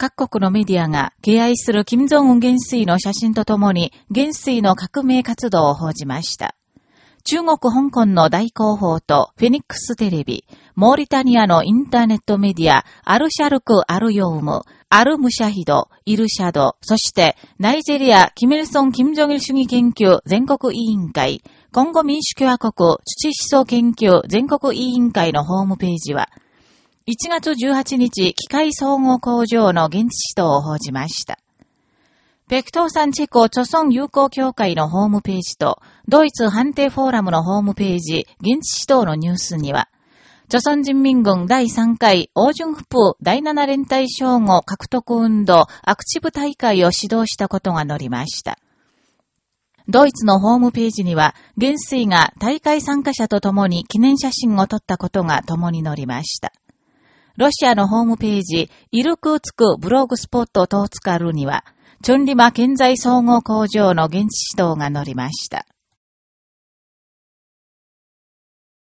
各国のメディアが敬愛する金正恩元帥の写真とともに元帥の革命活動を報じました。中国香港の大広報とフェニックステレビ、モーリタニアのインターネットメディア、アルシャルク・アルヨウム、アル・ムシャヒド、イルシャド、そしてナイジェリア・キメルソン・キム・ジョギル主義研究全国委員会、今後民主共和国土思想研究全国委員会のホームページは、1月18日、機械総合工場の現地指導を報じました。北東山チェコ著村友好協会のホームページと、ドイツ判定フォーラムのホームページ、現地指導のニュースには、朝鮮人民軍第3回王順府第7連隊称号獲得運動アクチブ大会を指導したことが載りました。ドイツのホームページには、元帥が大会参加者と共に記念写真を撮ったことが共に載りました。ロシアのホームページ、イルクーツクブログスポットトーツカルには、チョンリマ建材総合工場の現地指導が載りました。